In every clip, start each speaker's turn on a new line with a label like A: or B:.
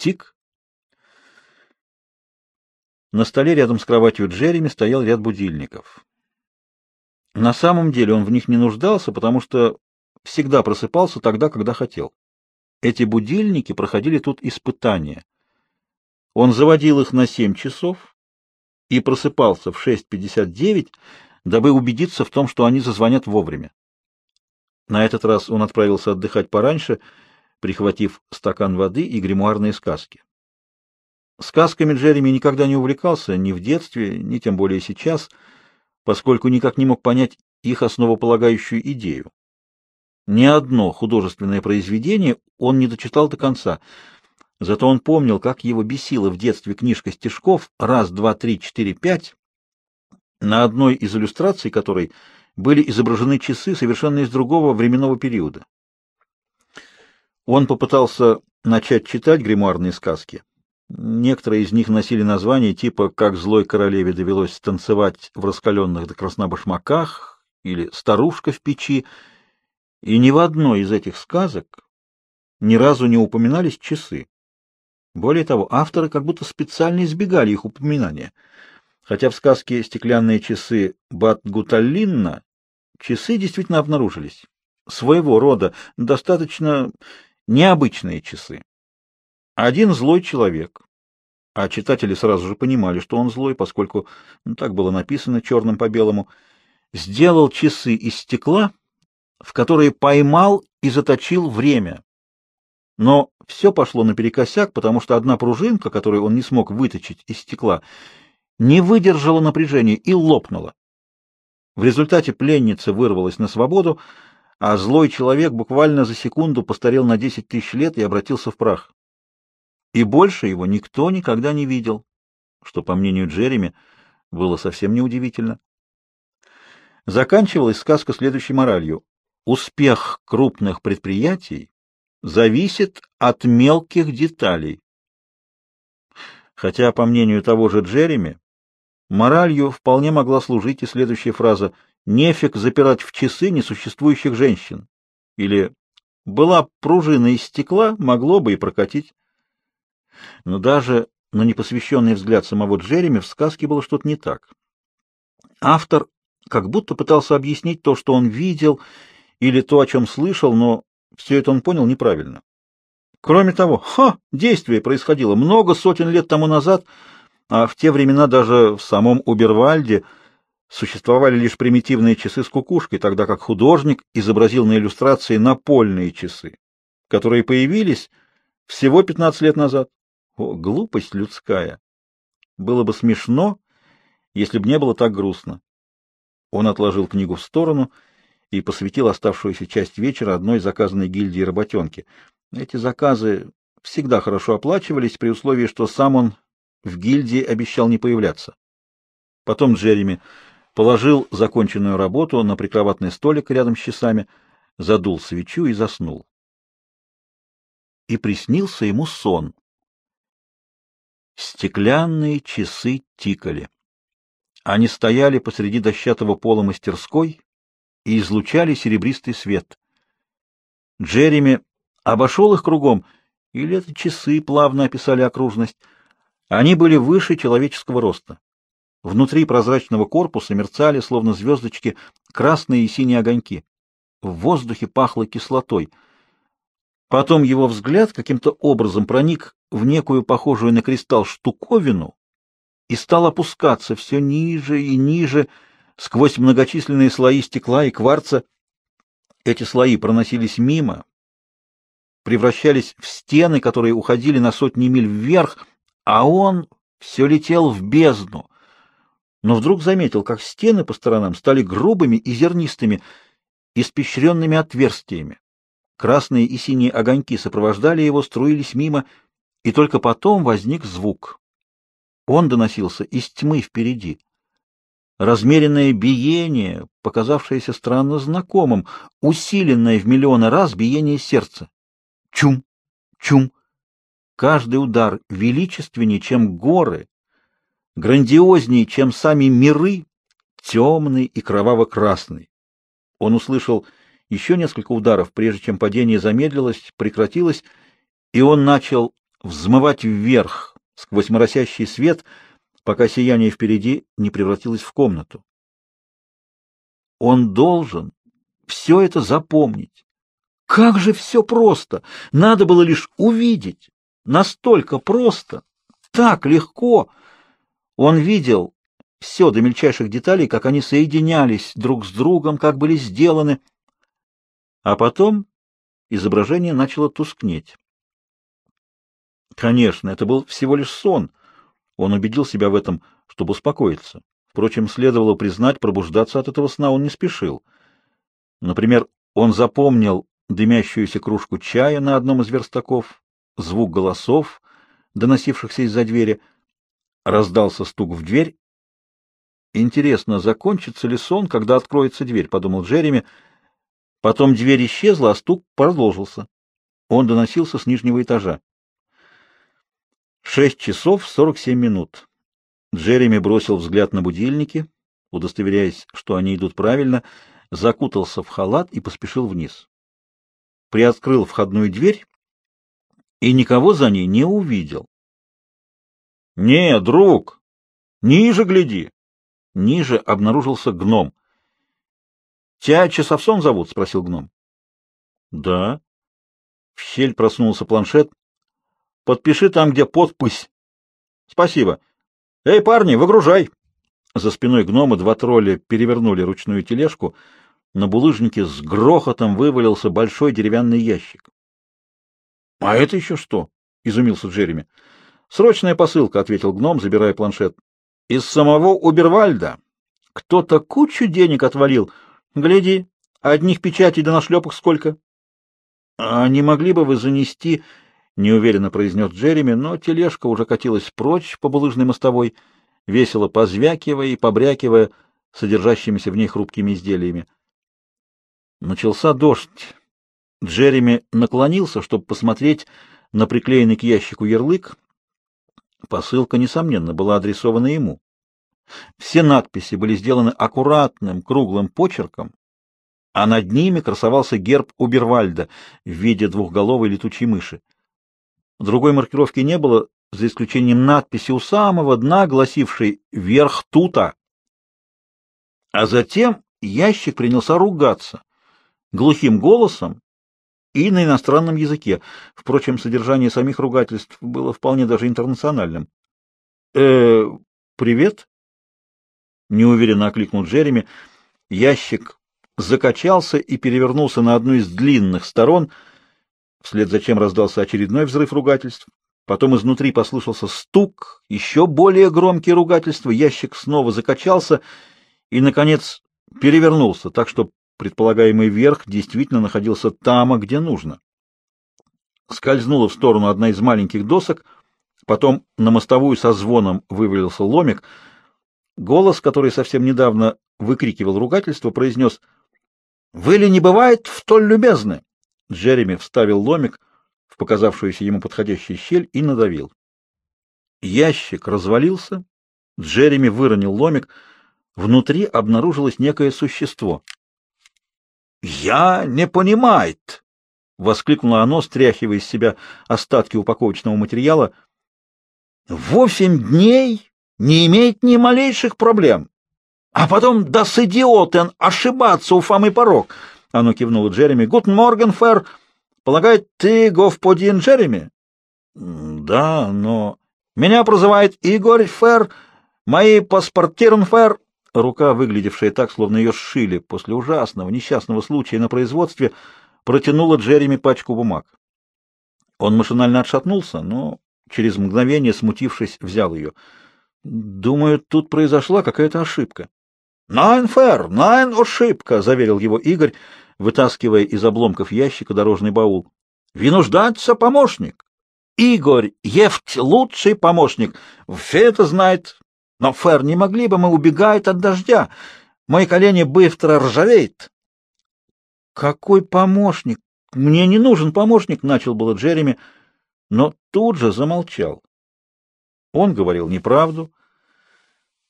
A: Тик. На столе рядом с кроватью Джереми стоял ряд будильников. На самом деле он в них не нуждался, потому что всегда просыпался тогда, когда хотел. Эти будильники проходили тут испытания. Он заводил их на 7 часов и просыпался в 6.59, дабы убедиться в том, что они зазвонят вовремя. На этот раз он отправился отдыхать пораньше, прихватив стакан воды и гримуарные сказки. Сказками Джереми никогда не увлекался, ни в детстве, ни тем более сейчас, поскольку никак не мог понять их основополагающую идею. Ни одно художественное произведение он не дочитал до конца, зато он помнил, как его бесила в детстве книжка стишков «Раз, два, три, четыре, пять», на одной из иллюстраций которой были изображены часы совершенно из другого временного периода. Он попытался начать читать гримуарные сказки. Некоторые из них носили названия типа «Как злой королеве довелось танцевать в раскаленных до красна башмаках» или «Старушка в печи», и ни в одной из этих сказок ни разу не упоминались часы. Более того, авторы как будто специально избегали их упоминания. Хотя в сказке «Стеклянные часы» Бат-Гуталинна часы действительно обнаружились. Своего рода достаточно необычные часы. Один злой человек, а читатели сразу же понимали, что он злой, поскольку ну, так было написано черным по белому, сделал часы из стекла, в которые поймал и заточил время. Но все пошло наперекосяк, потому что одна пружинка, которую он не смог выточить из стекла, не выдержала напряжения и лопнула. В результате пленница вырвалась на свободу, а злой человек буквально за секунду постарел на десять тысяч лет и обратился в прах. И больше его никто никогда не видел, что, по мнению Джереми, было совсем неудивительно. Заканчивалась сказка следующей моралью. Успех крупных предприятий зависит от мелких деталей. Хотя, по мнению того же Джереми, моралью вполне могла служить и следующая фраза «нефиг запирать в часы несуществующих женщин» или «была пружина из стекла, могло бы и прокатить». Но даже на непосвященный взгляд самого Джереми в сказке было что-то не так. Автор как будто пытался объяснить то, что он видел или то, о чем слышал, но все это он понял неправильно. Кроме того, ха, действие происходило много сотен лет тому назад, а в те времена даже в самом Убервальде существовали лишь примитивные часы с кукушкой, тогда как художник изобразил на иллюстрации напольные часы, которые появились всего 15 лет назад. О, глупость людская! Было бы смешно, если бы не было так грустно. Он отложил книгу в сторону и посвятил оставшуюся часть вечера одной заказанной гильдии работенки. Эти заказы всегда хорошо оплачивались при условии, что сам он в гильдии обещал не появляться. Потом Джереми положил законченную работу на прикроватный столик рядом с часами, задул свечу и заснул. И приснился ему сон. Стеклянные часы тикали. Они стояли посреди дощатого пола мастерской и излучали серебристый свет. Джереми обошел их кругом, или это часы плавно описали окружность. Они были выше человеческого роста. Внутри прозрачного корпуса мерцали, словно звездочки, красные и синие огоньки. В воздухе пахло кислотой. Потом его взгляд каким-то образом проник в некую похожую на кристалл штуковину и стал опускаться все ниже и ниже, сквозь многочисленные слои стекла и кварца. Эти слои проносились мимо, превращались в стены, которые уходили на сотни миль вверх, а он все летел в бездну. Но вдруг заметил, как стены по сторонам стали грубыми и зернистыми, испещренными отверстиями. Красные и синие огоньки сопровождали его, струились мимо, и только потом возник звук. Он доносился из тьмы впереди размеренное биение, показавшееся странно знакомым, усиленное в миллионы раз биение сердца. Чум, чум. Каждый удар величественнее, чем горы, грандиознее, чем сами миры, темный и кроваво-красный. Он услышал еще несколько ударов, прежде чем падение замедлилось, прекратилось, и он начал взмывать вверх сквозь моросящий свет, пока сияние впереди не превратилось в комнату. Он должен все это запомнить. Как же все просто! Надо было лишь увидеть. Настолько просто, так легко. Он видел все до мельчайших деталей, как они соединялись друг с другом, как были сделаны. А потом изображение начало тускнеть. Конечно, это был всего лишь сон. Он убедил себя в этом, чтобы успокоиться. Впрочем, следовало признать, пробуждаться от этого сна он не спешил. Например, он запомнил дымящуюся кружку чая на одном из верстаков, звук голосов, доносившихся из-за двери. Раздался стук в дверь. Интересно, закончится ли сон, когда откроется дверь, подумал Джереми. Потом дверь исчезла, а стук продолжился. Он доносился с нижнего этажа. Шесть часов сорок семь минут. Джереми бросил взгляд на будильники, удостоверяясь, что они идут правильно, закутался в халат и поспешил вниз. Приоткрыл входную дверь и никого за ней не увидел. — Не, друг, ниже гляди. Ниже обнаружился гном. — Тебя Часовсон зовут? — спросил гном. — Да. В щель проснулся планшет. — Подпиши там, где подпись. — Спасибо. — Эй, парни, выгружай. За спиной гнома два тролля перевернули ручную тележку. На булыжнике с грохотом вывалился большой деревянный ящик. — А это еще что? — изумился Джереми. — Срочная посылка, — ответил гном, забирая планшет. — Из самого Убервальда. Кто-то кучу денег отвалил. Гляди, одних печатей да нашлепок сколько. — А не могли бы вы занести... — неуверенно произнес Джереми, но тележка уже катилась прочь по булыжной мостовой, весело позвякивая и побрякивая содержащимися в ней хрупкими изделиями. Начался дождь. Джереми наклонился, чтобы посмотреть на приклеенный к ящику ярлык. Посылка, несомненно, была адресована ему. Все надписи были сделаны аккуратным, круглым почерком, а над ними красовался герб Убервальда в виде двухголовой летучей мыши. Другой маркировки не было, за исключением надписи у самого дна, гласившей «Верх тута». А затем ящик принялся ругаться глухим голосом и на иностранном языке. Впрочем, содержание самих ругательств было вполне даже интернациональным. «Э, привет?» — неуверенно окликнул Джереми. Ящик закачался и перевернулся на одну из длинных сторон, вслед за чем раздался очередной взрыв ругательств. Потом изнутри послышался стук, еще более громкие ругательства, ящик снова закачался и, наконец, перевернулся, так что предполагаемый верх действительно находился там, где нужно. Скользнула в сторону одна из маленьких досок, потом на мостовую со звоном вывалился ломик. Голос, который совсем недавно выкрикивал ругательство, произнес «Вы ли не бывает в толь любезны?» Джереми вставил ломик в показавшуюся ему подходящую щель и надавил. Ящик развалился, Джереми выронил ломик, внутри обнаружилось некое существо — «Я не понимает!» — воскликнуло оно, стряхивая из себя остатки упаковочного материала. «Восемь дней не имеет ни малейших проблем. А потом, да с идиотен, ошибаться у фамы порог!» Оно кивнуло Джереми. «Гутен морген, фэр! Полагает, ты господин Джереми?» «Да, но...» «Меня прозывает Игорь, фэр! Мои паспортирн, фэр!» Рука, выглядевшая так, словно ее сшили после ужасного, несчастного случая на производстве, протянула Джереми пачку бумаг. Он машинально отшатнулся, но через мгновение, смутившись, взял ее. «Думаю, тут произошла какая-то ошибка». «Найн фэр, найн ошибка», — заверил его Игорь, вытаскивая из обломков ящика дорожный баул. «Винуждаться помощник. Игорь Ефть лучший помощник. Все это знает, но, Фэр, не могли бы мы убегать от дождя? Мои колени быстро ржавеют. Какой помощник? Мне не нужен помощник, начал было Джереми, но тут же замолчал. Он говорил неправду.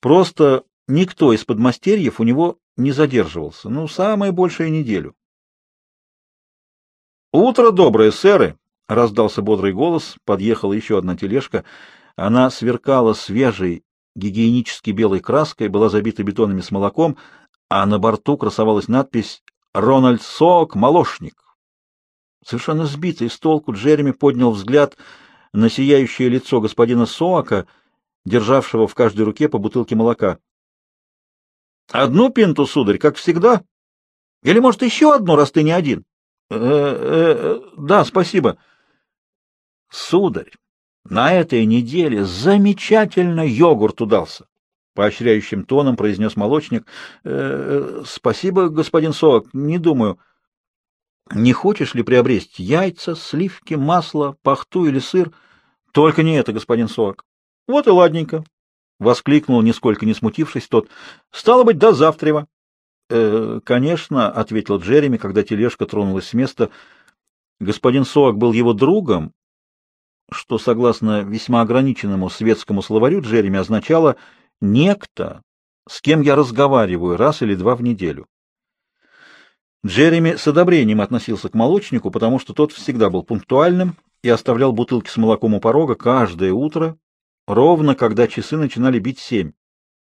A: Просто никто из подмастерьев у него не задерживался, ну, самое большее неделю. «Утро доброе, сэры!» раздался бодрый голос, подъехала еще одна тележка. Она сверкала свежей, гигиенически белой краской, была забита бетонами с молоком, а на борту красовалась надпись «Рональд Сок, молочник». Совершенно сбитый с толку, Джереми поднял взгляд на сияющее лицо господина Соака, державшего в каждой руке по бутылке молока. — Одну пинту, сударь, как всегда? Или, может, еще одну, раз ты не один? Э, э, — Да, спасибо. — Сударь, на этой неделе замечательно йогурт удался, — поощряющим тоном произнес молочник. «Э, — Спасибо, господин Соак, не думаю. — Не хочешь ли приобрести яйца, сливки, масло, пахту или сыр? — Только не это, господин Соак. — Вот и ладненько, — воскликнул, нисколько не смутившись тот. — Стало быть, до завтра. «Э, — Конечно, — ответил Джереми, когда тележка тронулась с места. Господин Соак был его другом, что, согласно весьма ограниченному светскому словарю, Джереми означало «некто, с кем я разговариваю раз или два в неделю». Джереми с одобрением относился к молочнику, потому что тот всегда был пунктуальным и оставлял бутылки с молоком у порога каждое утро, ровно когда часы начинали бить семь.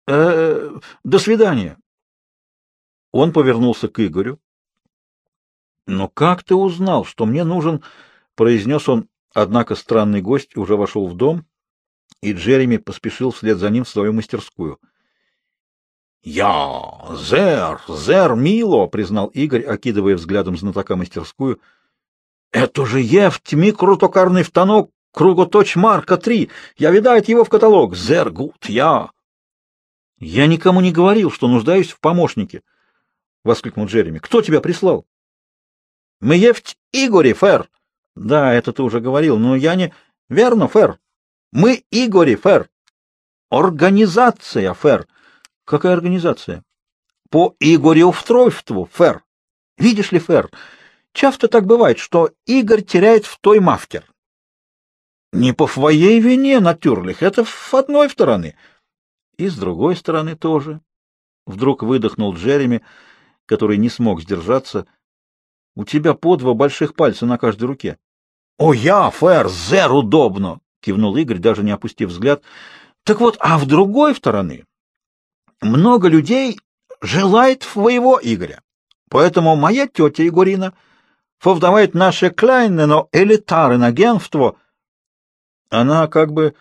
A: «Э, -э до свидания. Он повернулся к Игорю. Но как ты узнал, что мне нужен, произнес он, однако странный гость уже вошел в дом, и Джереми поспешил вслед за ним в свою мастерскую. Я, зер, зер Мило, признал Игорь, окидывая взглядом знатока мастерскую. Это же ефть микротокарный втанок Круготоч Марка 3. Я видает его в каталог. Зер гуд, я. Я никому не говорил, что нуждаюсь в помощнике, воскликнул Джереми. Кто тебя прислал? Мы ефть Игори, Фер. Да, это ты уже говорил, но я не Верно, Фер. Мы Игори, Фер. Организация, Фер. Какая организация? По Игорю Втройфтву, Фер. Видишь ли, Фер, часто так бывает, что Игорь теряет в той мафтер. Не по твоей вине, Натюрлих, это с одной стороны. И с другой стороны тоже. Вдруг выдохнул Джереми, который не смог сдержаться. У тебя по два больших пальца на каждой руке. — О, я, Фэр, зер удобно! — кивнул Игорь, даже не опустив взгляд. — Так вот, а в другой стороны много людей желает своего Игоря. Поэтому моя тетя Егорина повдавает наше клайне, но элитарное агентство — она как бы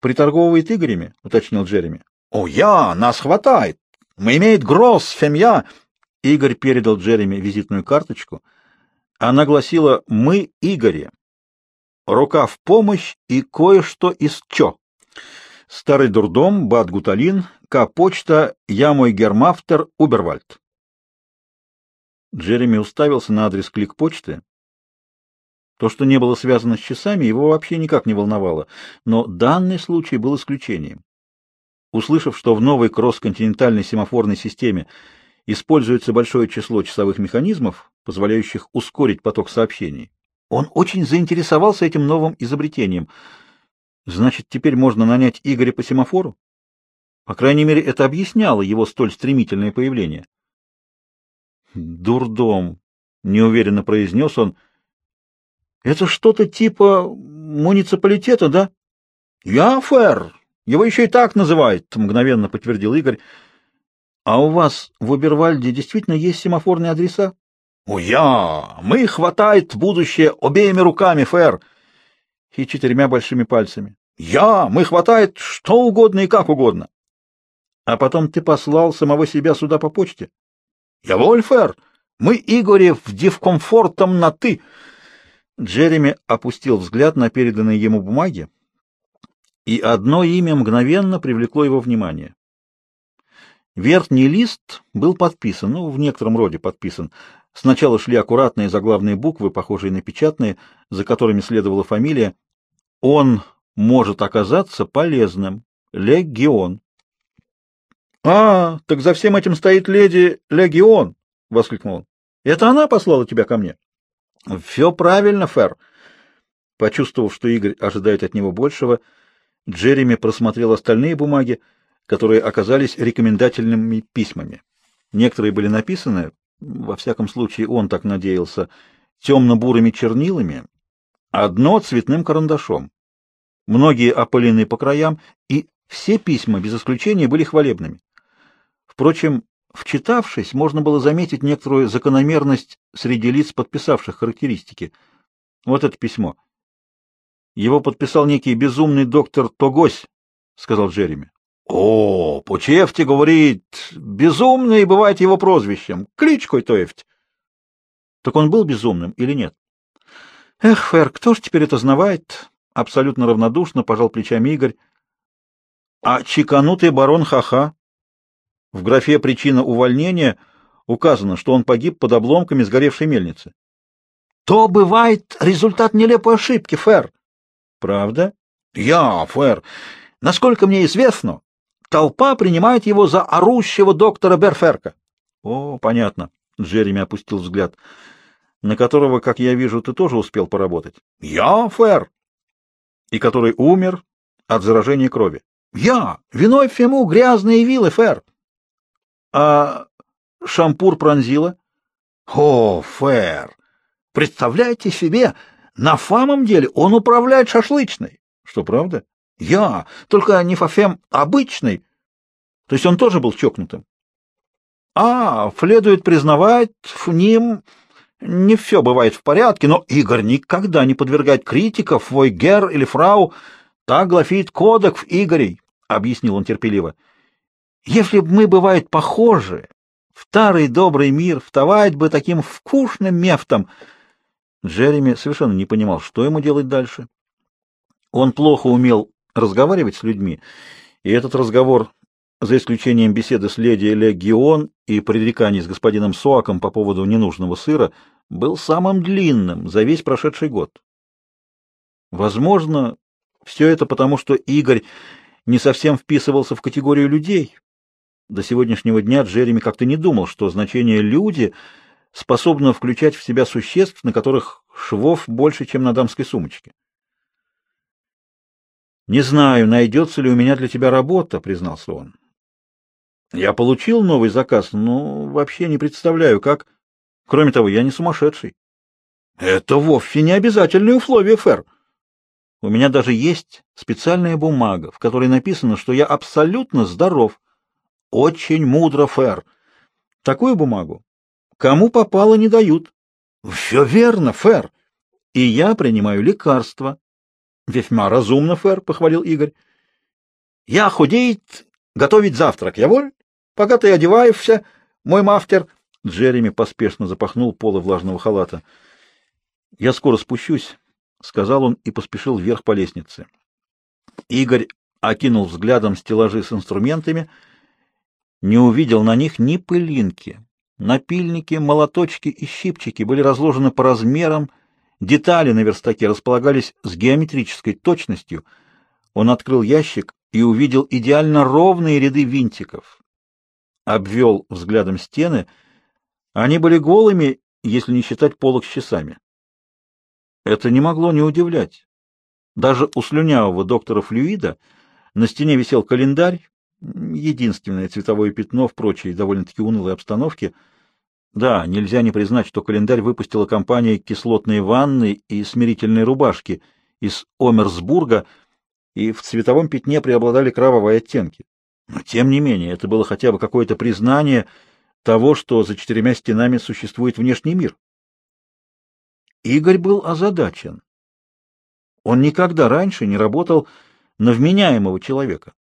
A: приторговывает Игорями, уточнил Джереми. О, я, нас хватает. Мы имеет гроз, фемья. Игорь передал Джереми визитную карточку. Она гласила «Мы Игоре». Рука в помощь и кое-что из чё. Старый дурдом, Бат Гуталин, К-почта, я мой гермафтер, Убервальд. Джереми уставился на адрес клик-почты. То, что не было связано с часами, его вообще никак не волновало, но данный случай был исключением. Услышав, что в новой кросс-континентальной семафорной системе используется большое число часовых механизмов, позволяющих ускорить поток сообщений, он очень заинтересовался этим новым изобретением. Значит, теперь можно нанять Игоря по семафору? По крайней мере, это объясняло его столь стремительное появление. «Дурдом», — неуверенно произнес он, — это что-то типа муниципалитета, да? Я фэр. Его еще и так называют, мгновенно подтвердил Игорь. А у вас в Убервальде действительно есть семафорные адреса? О, я! Мы хватает будущее обеими руками, фэр. И четырьмя большими пальцами. Я! Мы хватает что угодно и как угодно. А потом ты послал самого себя сюда по почте? Я воль, фэр. Мы, Игорев, дивкомфортом на «ты». Джереми опустил взгляд на переданные ему бумаги, и одно имя мгновенно привлекло его внимание. Верхний лист был подписан, ну, в некотором роде подписан. Сначала шли аккуратные заглавные буквы, похожие на печатные, за которыми следовала фамилия. Он может оказаться полезным. Легион. — А, так за всем этим стоит леди Легион! — воскликнул он. — Это она послала тебя ко мне? — Все правильно, Фер. Почувствовав, что Игорь ожидает от него большего, Джереми просмотрел остальные бумаги, которые оказались рекомендательными письмами. Некоторые были написаны, во всяком случае он так надеялся, темно-бурыми чернилами, одно цветным карандашом. Многие опылены по краям, и все письма, без исключения, были хвалебными. Впрочем, вчитавшись, можно было заметить некоторую закономерность среди лиц, подписавших характеристики. Вот это письмо. Его подписал некий безумный доктор Тогось, — сказал Джереми. — О, Пучефти говорит, безумный бывает его прозвищем, кличкой Тоефть. Так он был безумным или нет? Эх, Фэр, кто ж теперь это знавает? Абсолютно равнодушно пожал плечами Игорь. А чеканутый барон Хаха? В графе «Причина увольнения» указано, что он погиб под обломками сгоревшей мельницы. То бывает результат нелепой ошибки, Фэр. Правда? Я, Фэр. Насколько мне известно, толпа принимает его за орущего доктора Берферка. О, понятно. Джереми опустил взгляд на которого, как я вижу, ты тоже успел поработать. Я, Фэр. И который умер от заражения крови. Я. Виной всему грязные вилы, Фэр. А шампур пронзила? О, Фэр. Представляете себе, на самом деле он управляет шашлычной. Что, правда? Я. Только не совсем обычный. То есть он тоже был чокнутым. А, следует признавать, в ним не все бывает в порядке, но Игорь никогда не подвергает критиков, вой гер или фрау. Так гласит кодекс Игорей, — объяснил он терпеливо. Если бы мы, бывает, похожи, в старый добрый мир вставать бы таким вкусным мефтом. Джереми совершенно не понимал, что ему делать дальше. Он плохо умел разговаривать с людьми, и этот разговор за исключением беседы с леди Легион и пререканий с господином Суаком по поводу ненужного сыра, был самым длинным за весь прошедший год. Возможно, все это потому, что Игорь не совсем вписывался в категорию людей. До сегодняшнего дня Джереми как-то не думал, что значение «люди» способно включать в себя существ, на которых швов больше, чем на дамской сумочке. «Не знаю, найдется ли у меня для тебя работа», — признался он. Я получил новый заказ, но вообще не представляю, как... Кроме того, я не сумасшедший. Это вовсе не обязательное условие, Фэр. У меня даже есть специальная бумага, в которой написано, что я абсолютно здоров. Очень мудро, Фэр. Такую бумагу кому попало не дают. Все верно, Фэр. И я принимаю лекарства. Весьма разумно, Фэр, похвалил Игорь. Я худеет, готовить завтрак, я воль? Пока ты одеваешься, мой мафтер...» Джереми поспешно запахнул полы влажного халата. «Я скоро спущусь», — сказал он и поспешил вверх по лестнице. Игорь окинул взглядом стеллажи с инструментами, не увидел на них ни пылинки. Напильники, молоточки и щипчики были разложены по размерам, детали на верстаке располагались с геометрической точностью. Он открыл ящик и увидел идеально ровные ряды винтиков обвел взглядом стены. Они были голыми, если не считать полок с часами. Это не могло не удивлять. Даже у слюнявого доктора Флюида на стене висел календарь, единственное цветовое пятно в прочей довольно-таки унылой обстановке. Да, нельзя не признать, что календарь выпустила компания «Кислотные ванны» и «Смирительные рубашки» из Омерсбурга, и в цветовом пятне преобладали кровавые оттенки. Но, тем не менее, это было хотя бы какое-то признание того, что за четырьмя стенами существует внешний мир. Игорь был озадачен. Он никогда раньше не работал на вменяемого человека.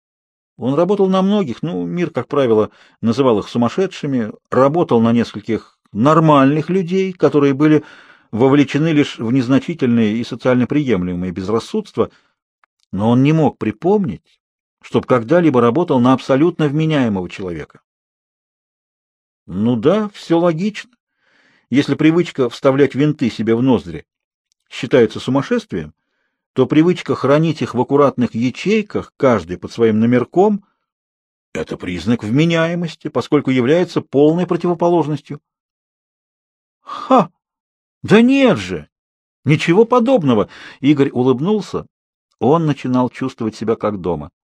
A: Он работал на многих, ну, мир, как правило, называл их сумасшедшими, работал на нескольких нормальных людей, которые были вовлечены лишь в незначительные и социально приемлемые безрассудства, но он не мог припомнить, чтобы когда-либо работал на абсолютно вменяемого человека. Ну да, все логично. Если привычка вставлять винты себе в ноздри считается сумасшествием, то привычка хранить их в аккуратных ячейках, каждый под своим номерком, это признак вменяемости, поскольку является полной противоположностью. Ха! Да нет же! Ничего подобного! Игорь улыбнулся. Он начинал чувствовать себя как дома.